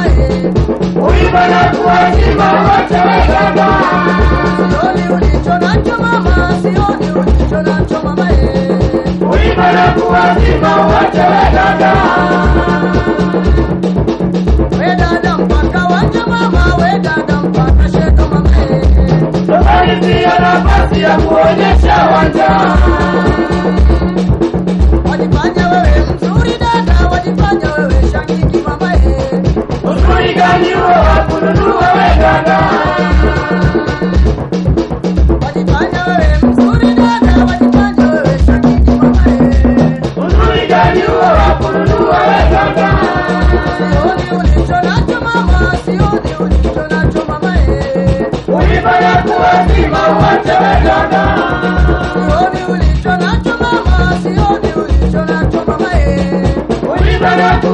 Uiba na ya nafasi ya kuonyesha wanja.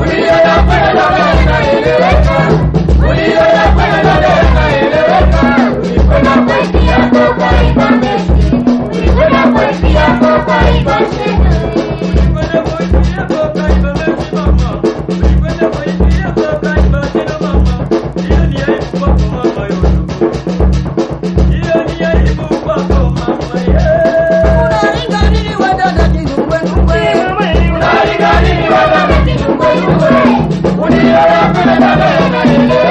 Ujiyana pala Música